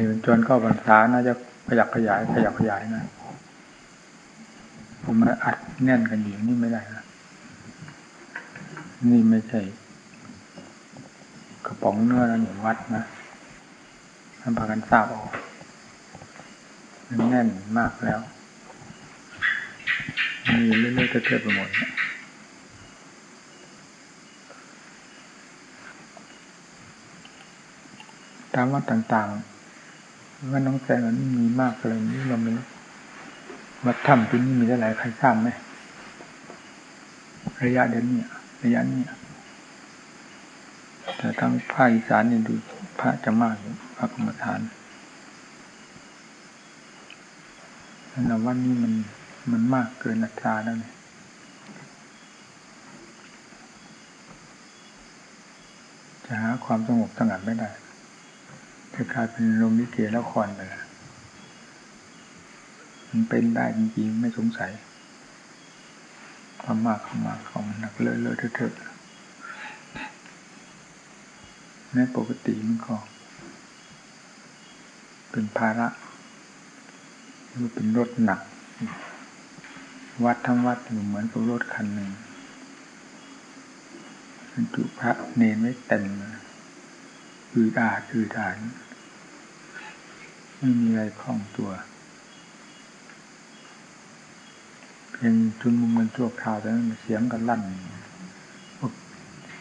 นี่จนเข้าพรรษาน่าจะขยับขยายขยับขยายนะผมมาอัดแน่นกันอยู่นี่ไม่ได้นะนี่ไม่ใช่กระป๋องเนื้อนะอย่วัดนะท่านพากันทราบออกมันแน่นมากแล้ว มีเรื่อยๆเทือไปหมดตามวัดต่างๆ ว่าน้องแสงอันนี้มีมากเลยนี่เราไม่วัดถ้ำที่นี่มีได้หลายใครทราบไหมระยะเดือนนี้ระยะนี้แต่ทั้งภาคอีสานนี่ดูพระจะมากพระกรรมฐานแต่วันนี้มันมันมากเกินอัตราแล้วเนี่ยจะหาความสงบสงัดไม่ได้ จะกลายเป็นลมนิเกแล้วคอนไปแล้วมันเป็นได้จริงๆ ไม่สงสัยความมากความมากของมันหนักเลอะเลอะเทอะแม้ปกติมันก็เป็นภาระหรือเป็นรถหนัก วัดทั้งวัดอยู่เหมือนกับรถคันหนึ่งบรรจุพระเนรไม่เต็มอืดอาดอืดอาด ไม่มีอะไรคล่องตัว เพียงชุนมุมมันตัวข่าวแต่นั้นเสียงกันลั่น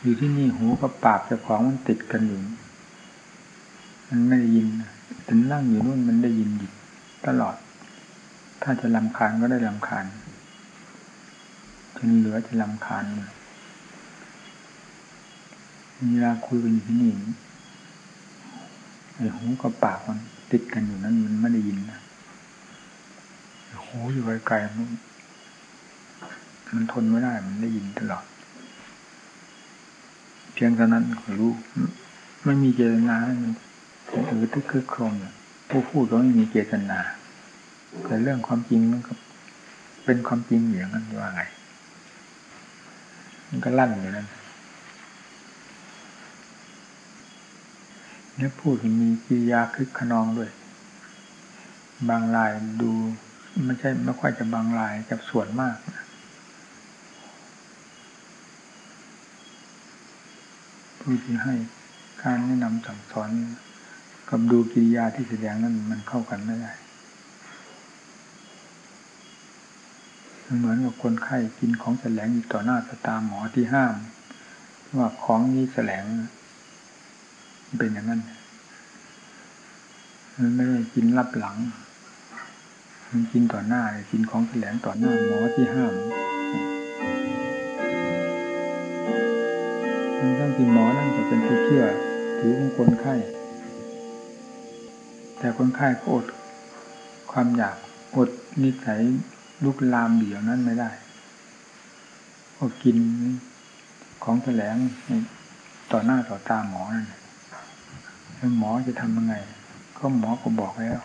อยู่ที่นี่หูกับปากจะของมันติดกันอยู่ มันไม่ได้ยินถึงนั่งอยู่นู่นมันได้ยินอยู่ตลอด ถ้าจะลำคาญก็ได้ลำคาญจนเหลือจะลำคาญเวลาคุยกันอยู่ที่นี่ไอ้หูกับปากมัน ติดกันอยู่นั้นมันไม่ได้ยินนะหูอยู่ไกลๆมันมันทนไม่ได้มันได้ยินตลอด เพียงเท่านั้นก็รู้ไม่มีเจตนาให้มันเออทึกคือโครมผู้พูดก็ไม่มีเจตนาแต่เรื่องความจริงมันก็เป็นความจริงอย่างนั้นว่าไงมันก็ลั่นอยู่นั่น เนี่ยพูดมีกิยาคึกขนองด้วย บางลายดูไม่ใช่ไม่ค่อยจะบางลายกับส่วนมากผู้ที่ให้การแนะนำสั่งสอนกับดูกิริยาที่แสดงนั้นมันเข้ากันไม่ได้เหมือนกับคนไข้กินของแสลงอยู่ต่อหน้าตาหมอที่ห้าม ว่าของนี้แสลง เป็นอย่างนั้นมันไม่ได้กินรับหลัง มันกินต่อหน้ากินของแสลงต่อหน้าหมอที่ห้ามทั้งที่หมอนั่นก็เป็นผู้เชื่อ ถือของคนไข้ แต่คนไข้ก็อดความอยากอดนิสัยลุกลามเบี่ยวนั้นไม่ได้ก็กินของแสลงต่อหน้าต่อตาหมอนั่น แล้วหมอจะทำยังไง ก็หมอก็บอกแล้ว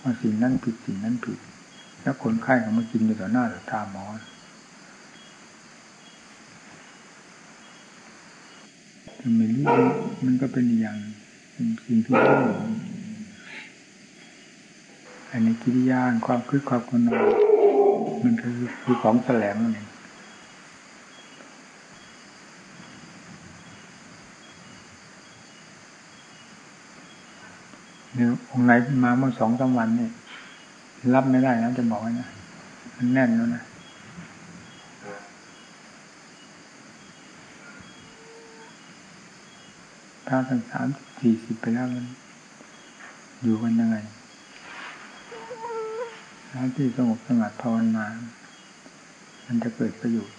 ว่าสิ่งนั้นผิดสิ่งนั้นผิด แล้วคนไข้ก็มากินอยู่ต่อหน้าต่อตาหมอไมรู้มันก็เป็นอย่างเป็นสิ่งที่รู้อันนี้กิริยาความคิดความคนนมันคือคือของแสลงนั่นเอง เดี๋ยองไหนมาเมื่อสองสาวันนี่รับไม่ได้นะจะบอกไว้นะมันแน่นแล้วนะพระทั้งสามสี่สิบไปแล้วมันอยู่กันยังไงแล้วที่สงบสงัดภาวนา มันจะเกิดประโยชน์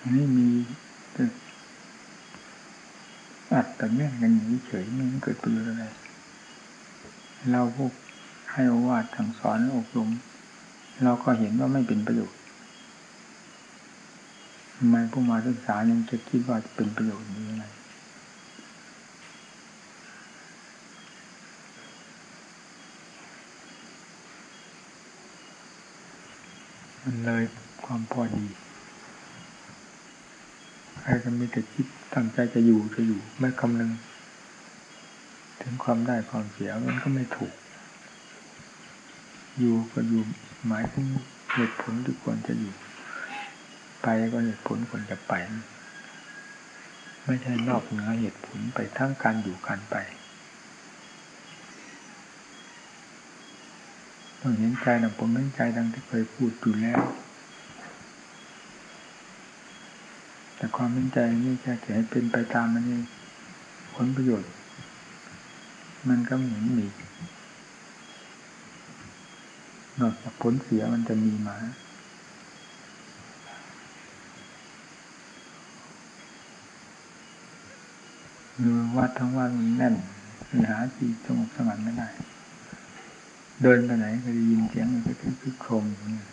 อันนี้มี อัดแต่แม่องกันอย่างนี้เฉยไม่เกิดประโยชน์อะไรเราพวกให้อวาดสั่งสอนอบรมเราก็เห็นว่าไม่เป็นประโยชน์ทำไมผู้มาศึกษายังจะคิดว่าจะเป็นประโยชน์นี้อะไรมันเลยความพอดี ใครก็มีแต่คิดตั้งใจจะอยู่จะอยู่ไม่คำนึง ถึงความได้ความเสียมันก็ไม่ถูก อยู่ก็อยู่หมายถึงเหตุผลที่ควรจะอยู่ ไปก็เหตุผลควรจะไป ไม่ใช่นอกเหนือเหตุผลไปทั้งการอยู่การไปต้องเห็นใจนะผมเห็นใจดังที่เคยพูดอยู่แล้ว แต่ความเห็นใจนี่แค่จะให้เป็นไปตามมันนี่ผลประโยชน์ มันก็เหมือนมีนอกจากผลเสียมันจะมีมาเนือวัดทั้งวันมันแน่นหาที่สงบสงัดไม่ได้ เดินไปไหนก็ได้ยินเสียงมันก็คือโครมอย่างนี้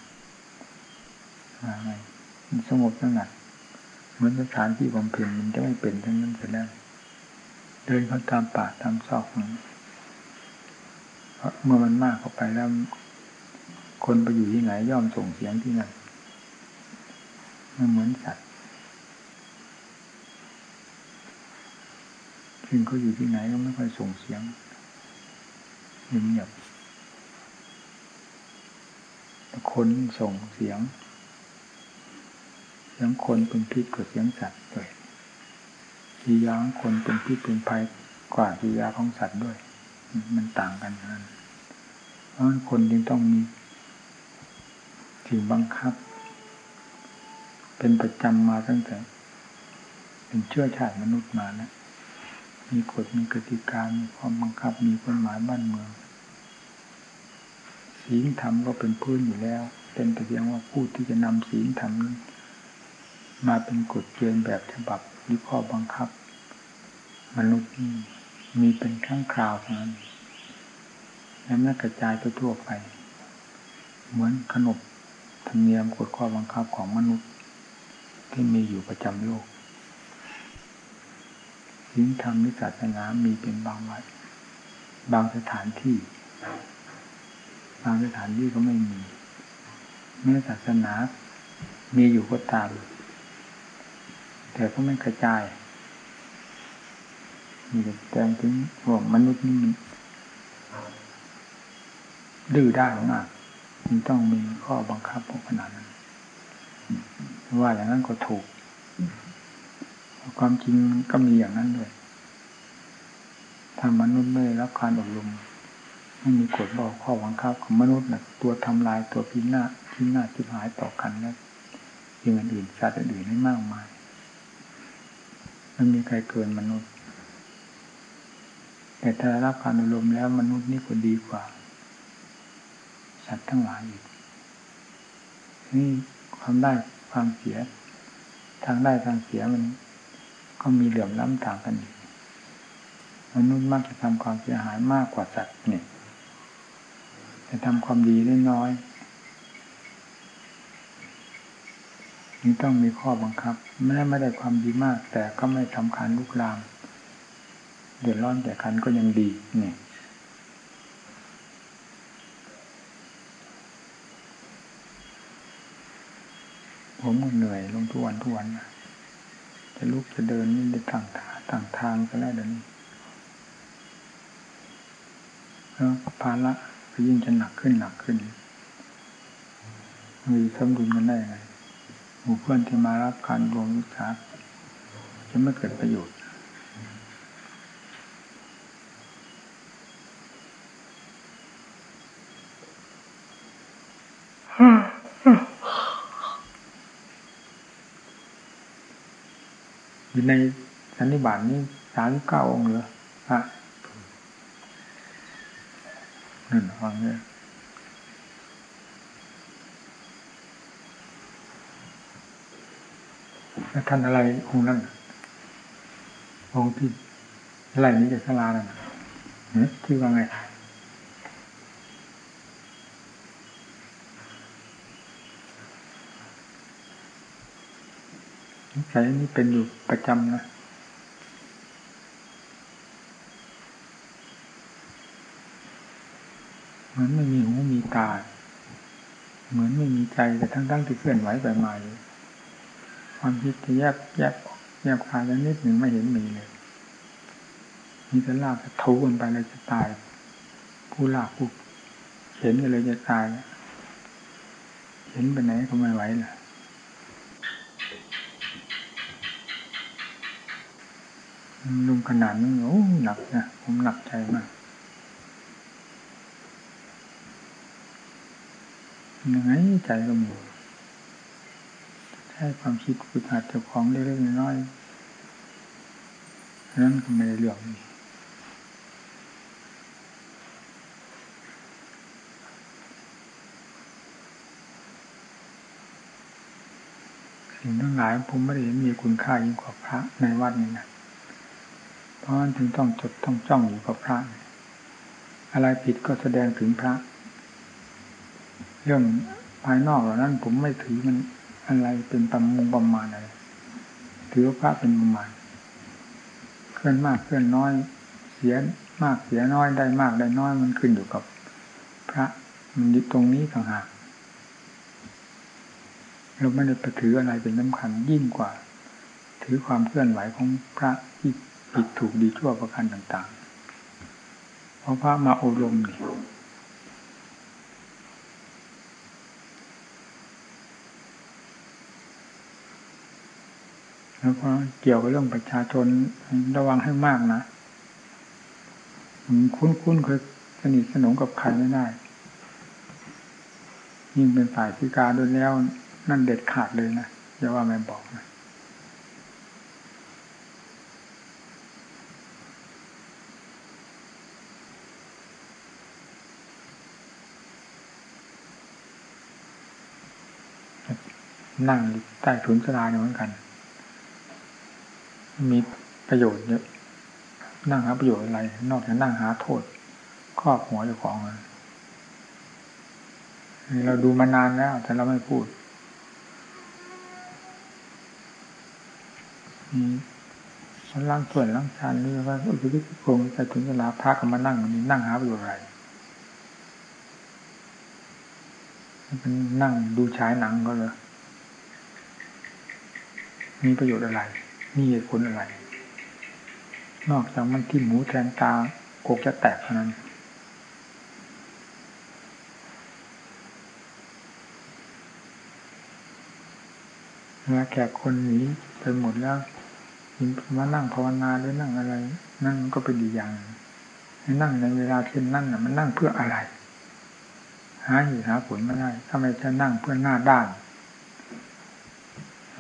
หาไงมันสงบสงัด เหมือนสถานที่บำเพ็ญมันจะไม่เป็นทั้งนั้นเสร็จแล้วเดินเขาตามป่าตามซอกเพราะเมื่อมันมากเข้าไปแล้ว คนไปอยู่ที่ไหนย่อมส่งเสียงที่นั่นมันเหมือนสัตว์ซึ่งเขาอยู่ที่ไหนก็ไม่ค่อยส่งเสียงเงียบคนส่งเสียง สียงคนเป็นพิษกว่าเสียงสัตว์ด้วยทียางคนเป็นพิษเป็นภัยกว่าทียาของสัตว์ด้วย มันต่างกันนั้นเพราะคนจึงต้องมีสิ่งบังคับ เป็นประจำมาตั้งแต่ เป็นเชื่อชาติมนุษย์มานะ มีกฎมีกติกามีความบังคับมีกฎหมายบ้านเมืองศีลธรรมก็เป็นพื้นอยู่แล้ว เป็นแต่เพียงว่าผู้ที่จะนำศีลธรรม มาเป็นกฎเกณฑ์แบบฉบับหรือข้อบังคับ มนุษย์มีเป็นครั้งคราวเท่านั้นแล้วไม่กระจายไปทั่วไป เหมือนขนบธรรมเนียมกฎข้อบังคับของมนุษย์ ที่มีอยู่ประจำโลกสิ่งธรรมนิสศาสนามีเป็นบางวัดบางสถานที่ บางสถานที่ก็ไม่มีเมื่อศาสนามีอยู่ก็ตาม แต่ก็ไม่กระจายมีแต่ถึงว่ามนุษย์นี่ดื้อได้มากมันต้องมีข้อบังคับขนาดนั้นว่าอย่างนั้นก็ถูก ความจริงก็มีอย่างนั้นด้วยถ้ามนุษย์ไม่รับการอบรมไม่มีกฎบอกข้อบังคับของมนุษย์นะตัวทำลายตัวพินาศพินาศทิหายต่อกันแล้วยิ่งอื่นสัตว์อื่นให้มากมาย ไม่มีใครเกินมนุษย์ แต่ถ้ารับการอบรมแล้วมนุษย์นี่ก็ดีกว่า สัตว์ทั้งหลายอีกนี่ความได้ความเสีย ทางได้ทางเสียมัน ก็มีเหลื่อมล้ำต่างกันอีกมนุษย์มักจะทำความเสียหายมากกว่าสัตว์เนี่ยจะทำความดีได้น้อย นี่ต้องมีข้อบังคับ แม้ไม่ได้ความดีมาก แต่ก็ไม่ทำคันลุกลาม เดือดร้อนแต่คันก็ยังดีเนี่ยผมเหนื่อยลงทุกวันทุกวันจะลุกจะเดินนี่ได้ต่างทางต่างทางก็แล้วเดี๋ยวนี้แล้วภาระก็ยิ่งจะหนักขึ้นหนักขึ้น มีสมดุลกันได้ไง หมู่เพื่อนที่มารับการรวมวิชาจะไม่เกิดประโยชน์ อยู่ในสันนิบาตนี้สามเก้าองค์เหรอฮะนั่นฟังเนี่ยแล้ว ท่านอะไรองค์นั้นองค์ที่อะไรนี้จะสลานั่นที่ว่าไงใช้นี่เป็นอยู่ประจำนะเหมือนไม่มีหูมีตา เหมือนไม่มีใจแต่ทั้งๆที่เคลื่อนไหวไปมาอยู่ ความคิดจะแยบแยบแยบคายแล้วนิดหนึ่งไม่เห็นมีเลยมีแต่ลากจะทูกันไปเลยจะตายผู้ลากผู้เห็นกันเลยจะตายเห็นไปไหนก็ไม่ไหวล่ะลุงขนาดนี้โอ้หนักนะผมหนักใจมากยังไงใจก็มี ช้ความคิดฝึกหัดเจ้าของเล็กๆน้อยๆนั้นก็ไม่ได้เรื่องนี้สิ่งทั้งหลายผมไม่ได้เห็นมีคุณค่ายิ่งกว่าพระในวัดนี้นะเพราะฉะนั้นถึงต้องจดต้องจ้องอยู่กับพระ อะไรผิดก็แสดงถึงพระ เรื่องภายนอกเหล่านั้นผมไม่ถือมัน อะไรเป็นประมงประมาณอะไรถือว่าพระเป็นประมาณเคลื่อนมากเคลื่อนน้อย เสียมากเสียน้อยได้มากได้น้อยมันขึ้นอยู่กับ พระมันอยู่ตรงนี้ต่างหากเราไม่ได้ไปถืออะไรเป็นสำคัญยิ่งกว่า ถือความเคลื่อนไหวของพระที่ผิดถูกดีชั่วประการต่างๆ เพราะพระมาอบรมนี่ แล้วก็เกี่ยวกับเรื่องประชาชนระวังให้มากนะคุ้นๆเคยสนิทสนมกับใครไม่ได้ ยิ่งเป็นฝ่ายพิการด้วยแล้ว นั่นเด็ดขาดเลยนะอย่าว่าไม่บอกนะนั่งใต้ถุนสลาเหมือนกัน มีประโยชน์เยอะนั่งหาประโยชน์อะไร นอกจากนั่งหาโทษครอบหัวเจ้าของเราดูมานานแล้ว แต่เราไม่พูดมันล้างส่วนล้างชานนี่ว่าอุปธิโกงใส่ถุงเวลาพักมานั่งนี่นั่งหาประโยชน์อะไรมันนั่งดูฉายหนังก็เลยมีประโยชน์อะไร มีเหตุผลอะไร นอกจากมันที่หมูแทงตาโกกจะแตกเท่านั้นเวลาแขกคนหนีไปหมดแล้วมานั่งภาวนาหรือนั่งอะไร นั่งก็เป็นดีอย่างนั่งในเวลาเช่นนั่นน่ะมันนั่งเพื่ออะไร หาเหตุหาผลไม่ได้ถ้าไม่ใช่นั่งเพื่อหน้าด้าน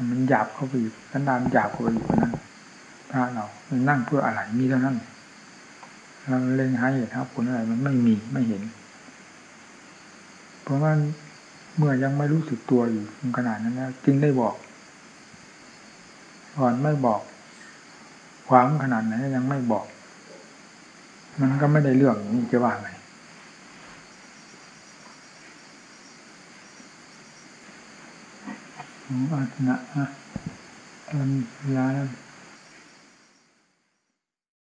มันหยาบเข้าไปอีกสันดานหยาบเข้าไปอีกนั้นพระเรามันนั่งเพื่ออะไรมีเท่านั้นเราเล็งหาเหตุหาผลอะไรมันไม่มีไม่เห็น เพราะว่าเมื่อยังไม่รู้สึกตัวอยู่ขนาดนั้นแล้วจึงได้บอกก่อนไม่บอกขวางขนาดไหนยังไม่บอก มันก็ไม่ได้เรื่องนี่จะว่าไง อาสนะอะตอนเวลาแล้ว